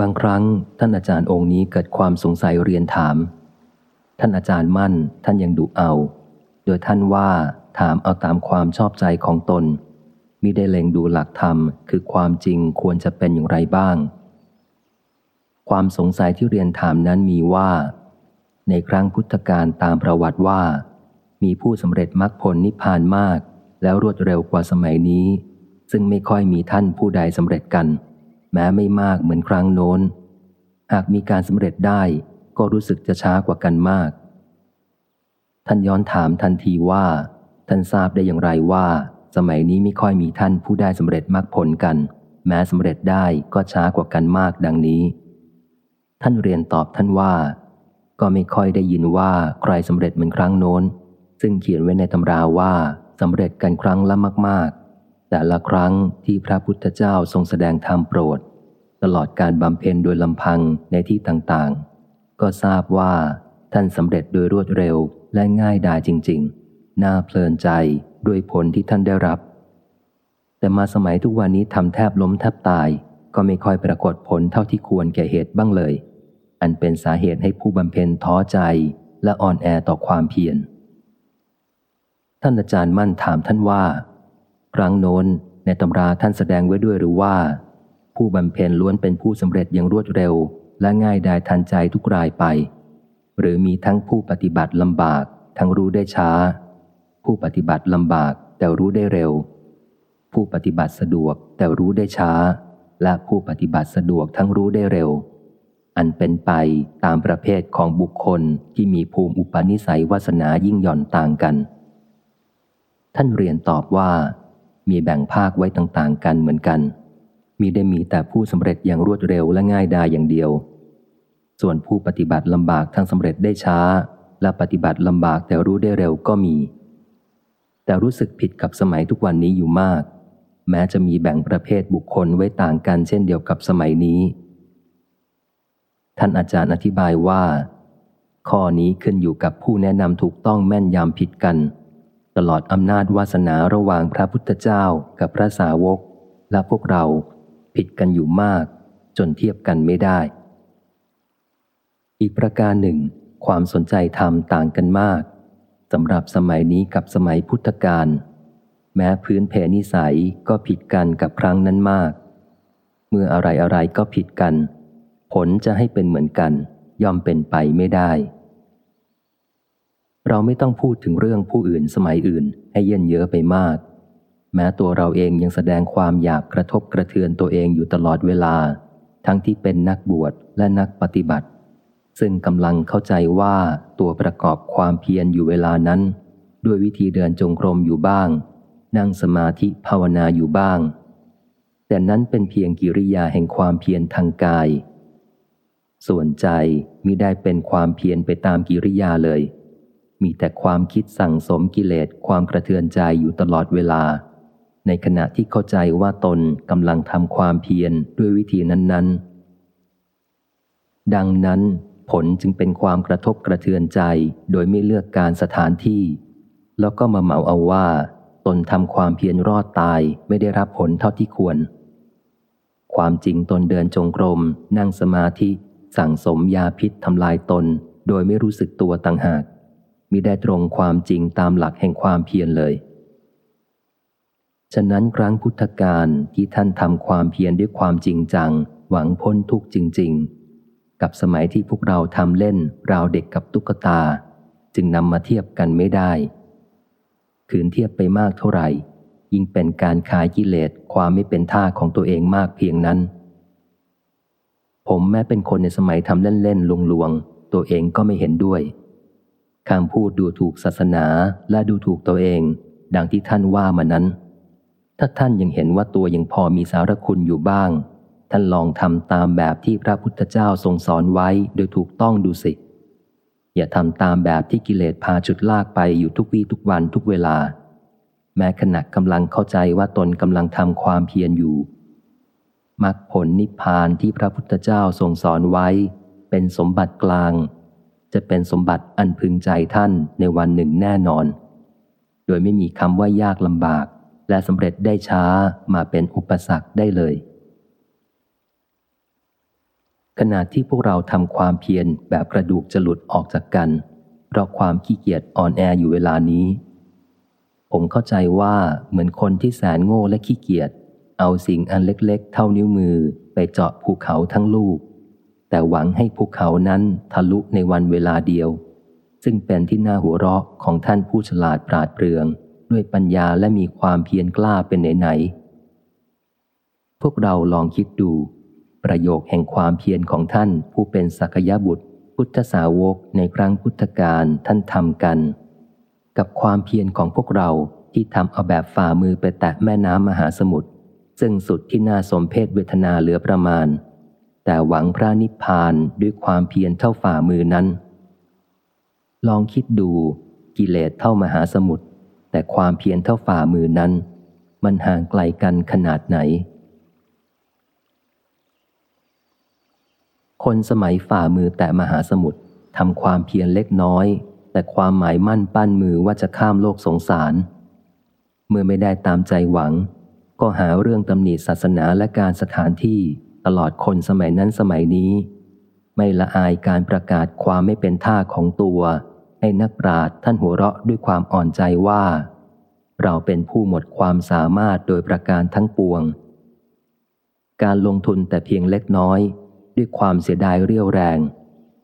บางครั้งท่านอาจารย์องค์นี้เกิดความสงสัยเรียนถาม ท่านอาจารย์มั่นท่านยังดุเอา โดยท่านว่าถามเอาตามความชอบใจของตนมิได้เล็งดูหลักธรรม คือความจริงควรจะเป็นอย่างไรบ้าง ความสงสัยที่เรียนถามนั้นมีว่า ในครั้งพุทธกาลตามประวัติว่า มีผู้สำเร็จมรรคผลนิพพานมาก แล้วรวดเร็วกว่าสมัยนี้ ซึ่งไม่ค่อยมีท่านผู้ใดสำเร็จกัน แม้ไม่มากเหมือนครั้งโน้น หากมีการสำเร็จได้ก็รู้สึกจะช้ากว่ากันมาก ท่านย้อนถามทันทีว่า ท่านทราบได้อย่างไรว่า สมัยนี้ไม่ค่อยมีท่านผู้ได้สำเร็จมรรคผลกัน แม้สำเร็จได้ก็ช้ากว่ากันมากดังนี้ ท่านเรียนตอบท่านว่า ก็ไม่ค่อยได้ยินว่าใครสำเร็จเหมือนครั้งโน้น ซึ่งเขียนไว้ในตำราว่าสำเร็จกันครั้งละมากๆ แต่ละครั้งที่พระพุทธเจ้าทรงแสดงธรรมโปรด ตลอดการบำเพ็ญโดยลำพังในที่ต่างๆ ก็ทราบว่าท่านสำเร็จโดยรวดเร็วและง่ายดายจริง ๆ น่าเพลินใจด้วยผลที่ท่านได้รับ แต่มาสมัยทุกวันนี้ทำแทบล้มแทบตาย ก็ไม่ค่อยปรากฏผลเท่าที่ควรแก่เหตุบ้างเลย อันเป็นสาเหตุให้ผู้บำเพ็ญท้อใจและอ่อนแอต่อความเพียร ท่านอาจารย์มั่นถามท่านว่า ครั้งโน้นในตำราท่านแสดงไว้ด้วยหรือว่า ผู้บำเพ็ญล้วนเป็นผู้สำเร็จอย่างรวดเร็ว และง่ายดายทันใจทุกรายไป หรือมีทั้งผู้ปฏิบัติลำบาก ทั้งรู้ได้ช้า ผู้ปฏิบัติลำบากแต่รู้ได้เร็ว ผู้ปฏิบัติสะดวกแต่รู้ได้ช้า และผู้ปฏิบัติสะดวกทั้งรู้ได้เร็ว อันเป็นไปตามประเภทของบุคคลที่มีภูมิอุปนิสัยวาสนายิ่งหย่อนต่างกัน ท่านเรียนตอบว่า มีแบ่งภาคไว้ต่างๆ กันเหมือนกัน มีได้มีแต่ผู้สำเร็จอย่างรวดเร็วและง่ายดายอย่างเดียว ส่วนผู้ปฏิบัติลำบากทั้งสำเร็จได้ช้า และปฏิบัติลำบากแต่รู้ได้เร็วก็มี แต่รู้สึกผิดกับสมัยทุกวันนี้อยู่มาก แม้จะมีแบ่งประเภทบุคคลไว้ต่างกันเช่นเดียวกับสมัยนี้ ท่านอาจารย์อธิบายว่า ข้อนี้ขึ้นอยู่กับผู้แนะนำถูกต้องแม่นยำผิดกัน ตลอดอำนาจวาสนาระหว่างพระพุทธเจ้ากับพระสาวก และพวกเราผิดกันอยู่มาก จนเทียบกันไม่ได้ อีกประการหนึ่ง ความสนใจธรรมต่างกันมากสำหรับสมัยนี้กับสมัยพุทธกาลแม้พื้นเพนิสัยก็ผิดกันกับครั้งนั้นมาก เมื่ออะไรอะไรก็ผิดกัน ผลจะให้เป็นเหมือนกัน ย่อมเป็นไปไม่ได้ เราไม่ต้องพูดถึงเรื่องผู้อื่นสมัยอื่น ให้เย็นเยอะไปมาก แม้ตัวเราเองยังแสดงความอยากกระทบกระเทือนตัวเองอยู่ตลอดเวลา ทั้งที่เป็นนักบวชและนักปฏิบัติ ซึ่งกำลังเข้าใจว่าตัวประกอบความเพียรอยู่เวลานั้น ด้วยวิธีเดินจงกรมอยู่บ้าง นั่งสมาธิภาวนาอยู่บ้าง แต่นั้นเป็นเพียงกิริยาแห่งความเพียรทางกาย ส่วนใจมิได้เป็นความเพียรไปตามกิริยาเลย มีแต่ความคิดสั่งสมกิเลสความกระเทือนใจอยู่ตลอดเวลา ในขณะที่เข้าใจว่าตนกำลังทำความเพียรด้วยวิธีนั้น ๆ ดังนั้นผลจึงเป็นความกระทบกระเทือนใจโดยไม่เลือกการสถานที่ แล้วก็มาเหมาเอาว่า ตนทำความเพียรรอดตายไม่ได้รับผลเท่าที่ควร ความจริงตนเดินจงกรม นั่งสมาธิ สั่งสมยาพิษทำลายตน โดยไม่รู้สึกตัวต่างหาก มิได้ตรงความจริงตามหลักแห่งความเพียรเลย ฉะนั้นครั้งพุทธกาลที่ท่านทำความเพียรด้วยความจริงจัง หวังพ้นทุกข์จริง ๆ กับสมัยที่พวกเราทำเล่นราวเด็กกับตุ๊กตา จึงนำมาเทียบกันไม่ได้ขืนเทียบไปมากเท่าไหร่ ยิ่งเป็นการคายกิเลสความไม่เป็นท่าของตัวเองมากเพียงนั้น ผมแม้เป็นคนในสมัยทำเล่นๆลวงๆตัวเองก็ไม่เห็นด้วย คำพูดดูถูกศาสนาและดูถูกตัวเอง ดังที่ท่านว่ามานั้น ถ้าท่านยังเห็นว่าตัวยังพอมีสารคุณอยู่บ้าง ท่านลองทำตามแบบที่พระพุทธเจ้าทรงสอนไว้โดยถูกต้องดูสิ อย่าทำตามแบบที่กิเลสพาจุดลากไปอยู่ทุกวี่ทุกวันทุกเวลา แม้ขณะกำลังเข้าใจว่าตนกำลังทำความเพียรอยู่มรรคผลนิพพานที่พระพุทธเจ้าทรงสอนไว้ เป็นสมบัติกลาง จะเป็นสมบัติอันพึงใจท่านในวันหนึ่งแน่นอน โดยไม่มีคำว่ายากลำบาก และสำเร็จได้ช้ามาเป็นอุปสรรคได้เลย ขณะที่พวกเราทำความเพียรแบบกระดูกจะหลุดออกจากกัน เพราะความขี้เกียจอ่อนแออยู่เวลานี้ ผมเข้าใจว่าเหมือนคนที่แสนโง่และขี้เกียจเอาสิ่งอันเล็กๆ เท่านิ้วมือไปเจาะภูเขาทั้งลูก แต่หวังให้ภูเขานั้นทะลุในวันเวลาเดียว ซึ่งเป็นที่น่าหัวเราะของท่านผู้ฉลาดปราดเปรื่อง ด้วยปัญญาและมีความเพียรกล้าเป็นไหนๆพวกเราลองคิดดู ประโยคแห่งความเพียรของท่านผู้เป็นสักยบุตร พุทธสาวกในครั้งพุทธกาลท่านทำกัน กับความเพียรของพวกเราที่ทำเอาแบบฝ่ามือไปแตะแม่น้ำมหาสมุทรซึ่งสุดที่น่าสมเพศเวทนาเหลือประมาณ แต่หวังพระนิพพานด้วยความเพียรเท่าฝ่ามือนั้น ลองคิดดูกิเลสเท่ามหาสมุทรแต่ความเพียรเท่าฝ่ามือนั้น มันห่างไกลกันขนาดไหน คนสมัยฝ่ามือแต่มหาสมุทรทำความเพียรเล็กน้อย แต่ความหมายมั่นปั้นมือว่าจะข้ามโลกสงสาร เมื่อไม่ได้ตามใจหวัง ก็หาเรื่องตำหนิศาสนาและการสถานที่ ตลอดคนสมัยนั้นสมัยนี้ ไม่ละอายการประกาศความไม่เป็นท่าของตัวให้นักปราชญ์ท่านหัวเราะด้วยความอ่อนใจว่า เราเป็นผู้หมดความสามารถโดยประการทั้งปวง การลงทุนแต่เพียงเล็กน้อย ด้วยความเสียดายเรี่ยวแรง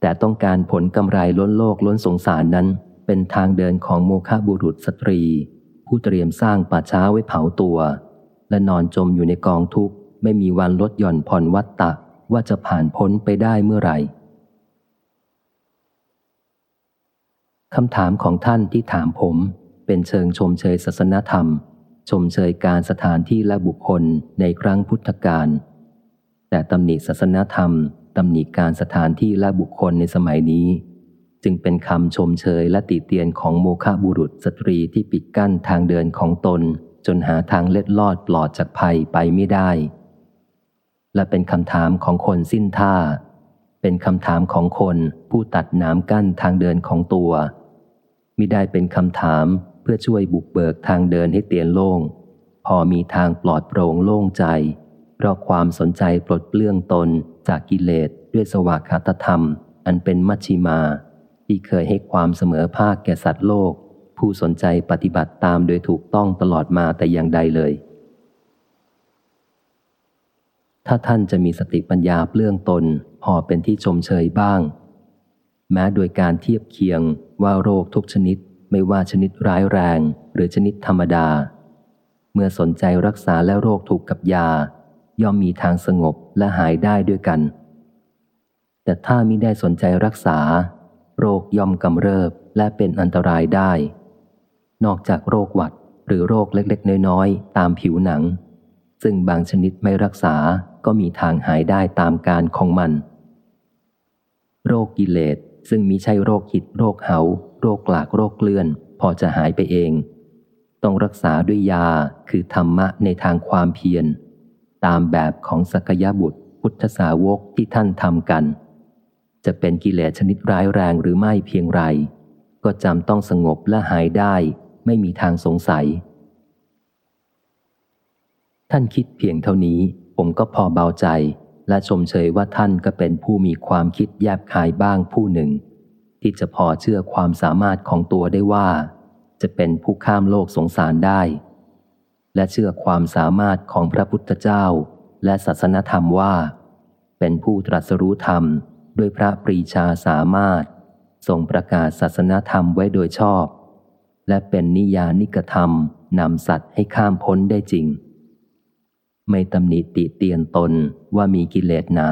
แต่ต้องการผลกำไรล้นโลกล้นสงสารนั้น เป็นทางเดินของโมฆะบุรุษสตรี ผู้เตรียมสร้างป่าช้าไว้เผาตัว และนอนจมอยู่ในกองทุกข์ ไม่มีวันลดหย่อนผ่อนวัตตะว่าจะผ่านพ้นไปได้เมื่อไหร่คำถามของท่านที่ถามผมเป็นเชิงชมเชยศาสนธรรม ชมเชยการสถานที่และบุคคลในครั้งพุทธกาลแต่ตำหนิศาสนธรรมตำหนิการสถานที่และบุคคลในสมัยนี้ จึงเป็นคำชมเชยและติเตียนของโมฆะบุรุษสตรีที่ปิดกั้นทางเดินของตน จนหาทางเล็ดลอดปลอดจากภัยไปไม่ได้ และเป็นคำถามของคนสิ้นท่า เป็นคำถามของคนผู้ตัดน้ำกั้นทางเดินของตัวมิได้เป็นคำถามเพื่อช่วยบุกเบิกทางเดินให้เตียนโล่ง พอมีทางปลอดโปร่งโล่งใจ เพราะความสนใจปลดเปลื้องตนจากกิเลสด้วยสวากขาตธรรม อันเป็นมัชชิมา ที่เคยให้ความเสมอภาคแก่สัตว์โลก ผู้สนใจปฏิบัติตามโดยถูกต้องตลอดมาแต่อย่างใดเลย ถ้าท่านจะมีสติปัญญาเปลื้องตนพอเป็นที่ชมเชยบ้าง แม้โดยการเทียบเคียงว่าโรคทุกชนิดไม่ว่าชนิดร้ายแรง หรือชนิดธรรมดา เมื่อสนใจรักษาและโรคถูกกับยา ย่อมมีทางสงบและหายได้ด้วยกัน แต่ถ้ามิได้สนใจรักษา โรคย่อมกำเริบและเป็นอันตรายได้ นอกจากโรคหวัดหรือโรคเล็กๆ น้อยๆ ตามผิวหนัง ซึ่งบางชนิดไม่รักษา ก็มีทางหายได้ตามการของมัน โรคกิเลสซึ่งมีใช่โรคหิดโรคเหา โรคกลากโรคเลื่อน พอจะหายไปเอง ต้องรักษาด้วยยาคือธรรมะในทางความเพียร ตามแบบของสักยบุตร พุทธสาวกที่ท่านทำกัน จะเป็นกิเลสชนิดร้ายแรงหรือไม่เพียงไร ก็จำต้องสงบและหายได้ ไม่มีทางสงสัย ท่านคิดเพียงเท่านี้ ผมก็พอเบาใจและชมเชยว่าท่านก็เป็นผู้มีความคิดแยบคายบ้างผู้หนึ่ง ที่จะพอเชื่อความสามารถของตัวได้ว่า จะเป็นผู้ข้ามโลกสงสารได้ และเชื่อความสามารถของพระพุทธเจ้า และศาสนธรรมว่า เป็นผู้ตรัสรู้ธรรมด้วยพระปรีชาสามารถทรงประกาศศาสนธรรมไว้โดยชอบ และเป็นนิยานิกธรรมนำสัตว์ให้ข้ามพ้นได้จริง ไม่ตำหนิติเตียนตนว่ามีกิเลสหนา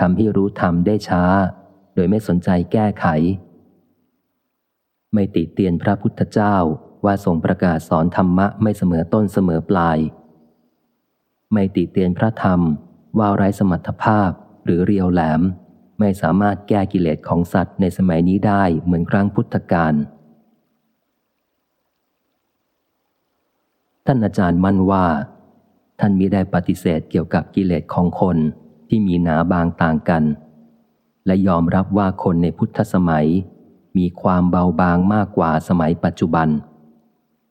ทำให้รู้ธรรมได้ช้า โดยไม่สนใจแก้ไข ไม่ติเตียนพระพุทธเจ้าว่าทรงประกาศสอนธรรมะไม่เสมอต้นเสมอปลาย ไม่ติเตียนพระธรรมว่าไร้สมรรถภาพหรือเรียวแหลม ไม่สามารถแก้กิเลสของสัตว์ในสมัยนี้ได้เหมือนครั้งพุทธกาลท่านอาจารย์มั่นว่า ท่านมิได้ปฏิเสธเกี่ยวกับกิเลสของคนที่มีหนาบางต่างกัน และยอมรับว่าคนในพุทธสมัย มีความเบาบางมากกว่าสมัยปัจจุบัน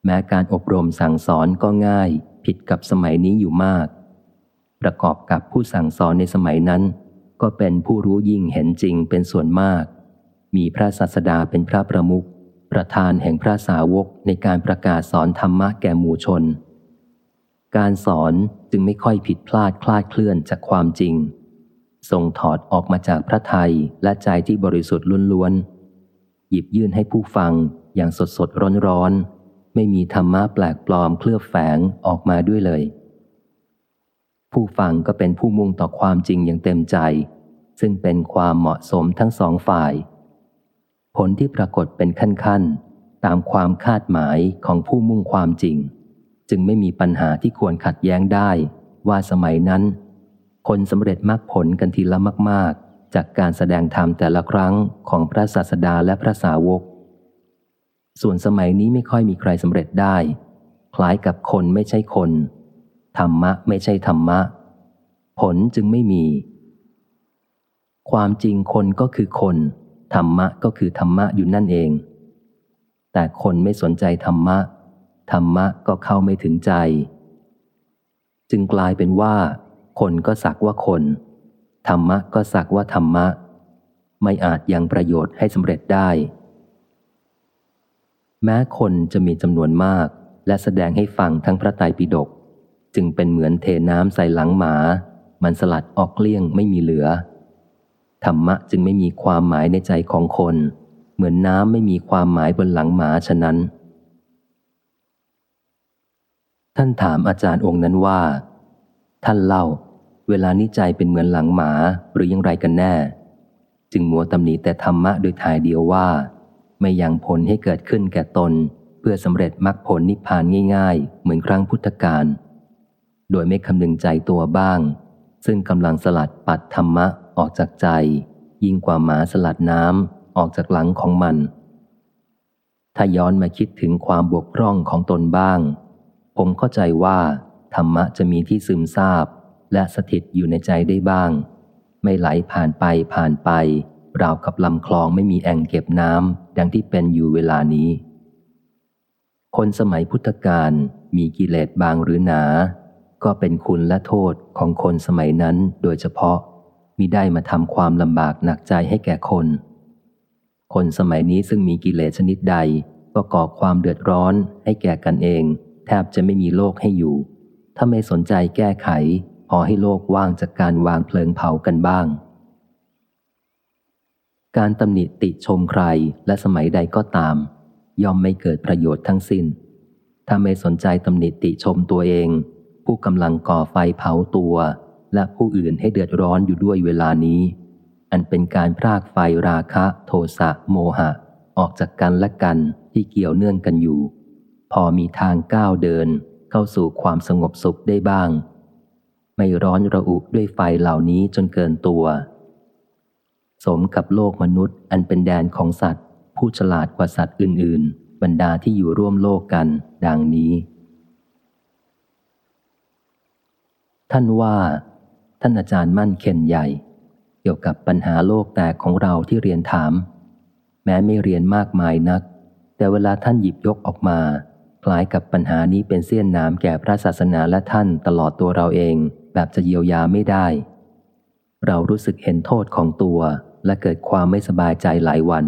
แม้การอบรมสั่งสอนก็ง่ายผิดกับสมัยนี้อยู่มาก ประกอบกับผู้สั่งสอนในสมัยนั้น ก็เป็นผู้รู้ยิ่งเห็นจริงเป็นส่วนมาก มีพระศาสดาเป็นพระประมุขประธานแห่งพระสาวกในการประกาศสอนธรรมะแก่หมู่ชน การสอนจึงไม่ค่อยผิดพลาดคลาดเคลื่อนจากความจริง ทรงถอดออกมาจากพระไทยและใจที่บริสุทธิ์ล้วนๆ หยิบยื่นให้ผู้ฟังอย่างสดสดร้อนร้อนไม่มีธรรมะแปลกปลอมเคลือบแฝงออกมาด้วยเลย ผู้ฟังก็เป็นผู้มุ่งต่อความจริงอย่างเต็มใจ ซึ่งเป็นความเหมาะสมทั้งสองฝ่าย ผลที่ปรากฏเป็นขั้นๆ ตามความคาดหมายของผู้มุ่งความจริง จึงไม่มีปัญหาที่ควรขัดแย้งได้ ว่าสมัยนั้น คนสำเร็จมรรคผลกันทีละมาก ๆ จากการแสดงธรรมแต่ละครั้งของพระศาสดาและพระสาวก ส่วนสมัยนี้ไม่ค่อยมีใครสำเร็จได้ คล้ายกับคนไม่ใช่คน ธรรมะไม่ใช่ธรรมะ ผลจึงไม่มี ความจริงคนก็คือคน ธรรมะก็คือธรรมะอยู่นั่นเอง แต่คนไม่สนใจธรรมะ ธรรมะก็เข้าไม่ถึงใจ จึงกลายเป็นว่า คนก็สักว่าคน ธรรมะก็สักว่าธรรมะ ไม่อาจยังประโยชน์ให้สำเร็จได้ แม้คนจะมีจำนวนมาก และแสดงให้ฟังทั้งพระไตรปิฎกจึงเป็นเหมือนเทน้ำใส่หลังหมา มันสลัดออกเกลี้ยงไม่มีเหลือ ธรรมะจึงไม่มีความหมายในใจของคน เหมือนน้ำไม่มีความหมายบนหลังหมาฉะนั้น ท่านถามอาจารย์องค์นั้นว่า ท่านเล่า เวลานิจัยเป็นเหมือนหลังหมาหรือยังไรกันแน่ จึงมัวตำหนิแต่ธรรมะโดยถ่ายเดียวว่า ไม่ยังผลให้เกิดขึ้นแก่ตน เพื่อสำเร็จมรรคผลนิพพานง่าย ๆ เหมือนครั้งพุทธกาลโดยไม่คำนึงใจตัวบ้าง ซึ่งกำลังสลัดปัดธรรมะออกจากใจ ยิ่งกว่าหมาสลัดน้ำออกจากหลังของมัน ถ้าย้อนมาคิดถึงความบกพร่องของตนบ้าง ผมเข้าใจว่า ธรรมะจะมีที่ซึมซาบ และสถิตอยู่ในใจได้บ้าง ไม่ไหลผ่านไปผ่านไป ราวกับลำคลองไม่มีแอ่งเก็บน้ำดังที่เป็นอยู่เวลานี้ คนสมัยพุทธกาลมีกิเลสบางหรือหนา ก็เป็นคุณและโทษของคนสมัยนั้นโดยเฉพาะมิได้มาทำความลำบากหนักใจให้แก่คน คนสมัยนี้ซึ่งมีกิเลสชนิดใดก็ก่อความเดือดร้อนให้แก่กันเอง ทบจะไม่มีโลกให้อยู่ ถ้าไม่สนใจแก้ไข พอให้โลกว่างจากการวางเพลิงเผากันบ้าง การตำหนิติชมใครและสมัยใดก็ตาม ย่อมไม่เกิดประโยชน์ทั้งสิน้น ถ้าไม่สนใจตำหนิติชมตัวเอง ผู้กำลังก่อไฟเผาตัว และผู้อื่นให้เดือดร้อนอยู่ด้วยเวลานี้ อันเป็นการพรากไฟราคะ โทสะโมหะ ออกจากกันและกันที่เกี่ยวเนื่องกันอยู่ พอมีทางก้าวเดินเข้าสู่ความสงบสุขได้บ้าง ไม่ร้อนระอุด้วยไฟเหล่านี้จนเกินตัว สมกับโลกมนุษย์อันเป็นแดนของสัตว์ ผู้ฉลาดกว่าสัตว์อื่น ๆ บรรดาที่อยู่ร่วมโลกกัน ดังนี้ ท่านว่า ท่านอาจารย์มั่นเข็นใหญ่ เกี่ยวกับปัญหาโลกแตกของเราที่เรียนถาม แม้ไม่เรียนมากมายนัก แต่เวลาท่านหยิบยกออกมา คล้ายกับปัญหานี้เป็นเสี้ยนน้ำแก่พระศาสนาและท่านตลอดตัวเราเอง แบบจะเยียวยาไม่ได้ เรารู้สึกเห็นโทษของตัว และเกิดความไม่สบายใจหลายวัน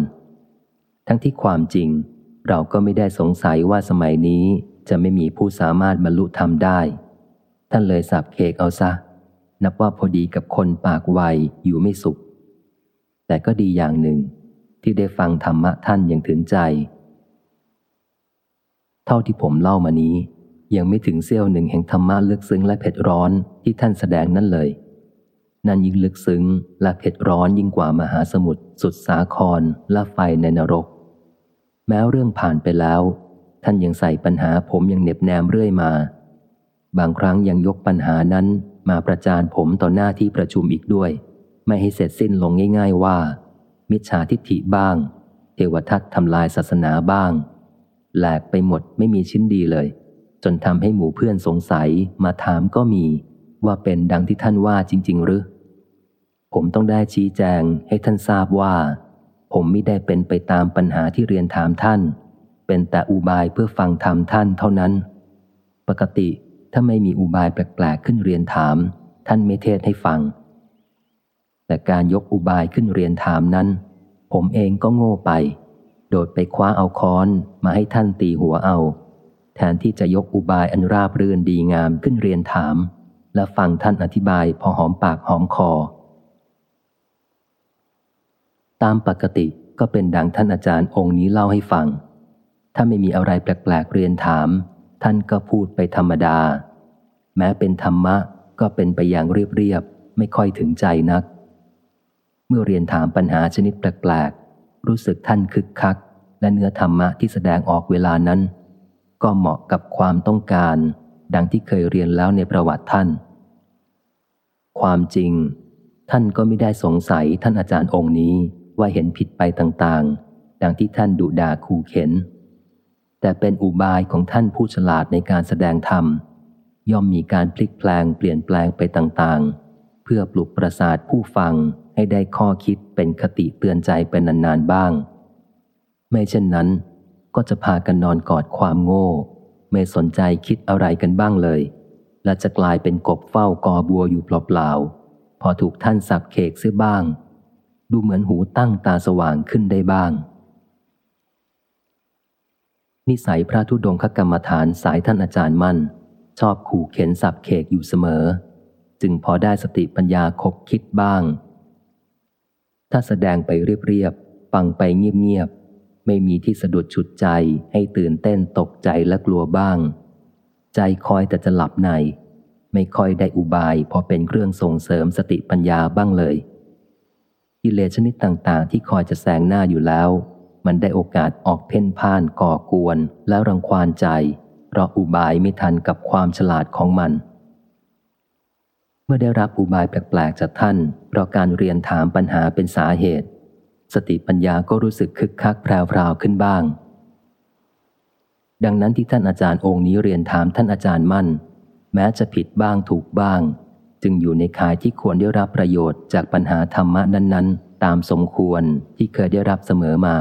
ทั้งที่ความจริง เราก็ไม่ได้สงสัยว่าสมัยนี้จะไม่มีผู้สามารถบรรลุธรรมได้ ท่านเลยสับเคกเอาซะ นับว่าพอดีกับคนปากไวอยู่ไม่สุข แต่ก็ดีอย่างหนึ่ง ที่ได้ฟังธรรมะท่านอย่างถึงใจ เท่าที่ผมเล่ามานี้ ยังไม่ถึงเสี้ยวหนึ่งแห่งธรรมะลึกซึ้งและเผ็ดร้อนที่ท่านแสดงนั่นเลย นั่นยิ่งลึกซึ้งและเผ็ดร้อนยิ่งกว่ามหาสมุทรสุดสาครและไฟในนรก แม้เรื่องผ่านไปแล้ว ท่านยังใส่ปัญหาผมยังเน็บแนมเรื่อยมา บางครั้งยังยกปัญหานั้นมาประจานผมต่อหน้าที่ประชุมอีกด้วย ไม่ให้เสร็จสิ้นลงง่าย ๆว่า มิจฉาทิฏฐิบ้าง เทวทัตทำลายศาสนาบ้าง แหลกไปหมดไม่มีชิ้นดีเลย จนทำให้หมู่เพื่อนสงสัยมาถามก็มี ว่าเป็นดังที่ท่านว่าจริง ๆ หรือ ผมต้องได้ชี้แจงให้ท่านทราบว่า ผมไม่ได้เป็นไปตามปัญหาที่เรียนถามท่าน เป็นแต่อุบายเพื่อฟังธรรมท่านเท่านั้น ปกติถ้าไม่มีอุบายแปลกๆขึ้นเรียนถาม ท่านไม่เทศให้ฟัง แต่การยกอุบายขึ้นเรียนถามนั้น ผมเองก็โง่ไป โดดไปคว้าเอาค้อนมาให้ท่านตีหัวเอา แทนที่จะยกอุบายอันราบรื่นดีงามขึ้นเรียนถาม และฟังท่านอธิบายพอหอมปากหอมคอ ตามปกติก็เป็นดังท่านอาจารย์องค์นี้เล่าให้ฟัง ถ้าไม่มีอะไรแปลกๆเรียนถาม ท่านก็พูดไปธรรมดา แม้เป็นธรรมะก็เป็นไปอย่างเรียบๆไม่ค่อยถึงใจนัก เมื่อเรียนถามปัญหาชนิดแปลกๆรู้สึกท่านคึกคัก และเนื้อธรรมะที่แสดงออกเวลานั้น ก็เหมาะกับความต้องการ ดังที่เคยเรียนแล้วในประวัติท่าน ความจริง ท่านก็ไม่ได้สงสัยท่านอาจารย์องค์นี้ว่าเห็นผิดไปต่างๆ ดังที่ท่านดุด่าขู่เข็น แต่เป็นอุบายของท่านผู้ฉลาดในการแสดงธรรม ย่อมมีการพลิกแปลงเปลี่ยนแปลงไปต่างๆ เพื่อปลุกประสาทผู้ฟังให้ได้ข้อคิดเป็นคติเตือนใจเป็นนานๆบ้าง ไม่เช่นนั้น ก็จะพากันนอนกอดความโง่ ไม่สนใจคิดอะไรกันบ้างเลย และจะกลายเป็นกบเฝ้ากอบัวอยู่เปล่าๆพอถูกท่านสับเคกเสียบ้าง ดูเหมือนหูตั้งตาสว่างขึ้นได้บ้าง นิสัยพระธุดงคกรรมฐานสายท่านอาจารย์มั่น ชอบขู่เข็นสับเคกอยู่เสมอ จึงพอได้สติปัญญาคบคิดบ้าง ถ้าแสดงไปเรียบๆฟังไปเงียบๆ ไม่มีที่สะดุดฉุดใจให้ตื่นเต้นตกใจและกลัวบ้าง ใจคอยแต่จะหลับใน ไม่ค่อยได้อุบายพอเป็นเครื่องส่งเสริมสติปัญญาบ้างเลยกิเลสชนิดต่างๆ ที่คอยจะแสงหน้าอยู่แล้ว มันได้โอกาสออกเพ่นพ่านก่อกวนแล้วรังควานใจ เพราะอุบายไม่ทันกับความฉลาดของมัน เมื่อได้รับอุบายแปลกๆจากท่านเพราะการเรียนถามปัญหาเป็นสาเหตุ สติปัญญาก็รู้สึกคึกคักแพรวๆขึ้นบ้าง ดังนั้นที่ท่านอาจารย์องค์นี้เรียนถามท่านอาจารย์มั่น แม้จะผิดบ้างถูกบ้าง จึงอยู่ในข่ายที่ควรได้รับประโยชน์จากปัญหาธรรมะนั้น ๆ ตามสมควรที่เคยได้รับเสมอมา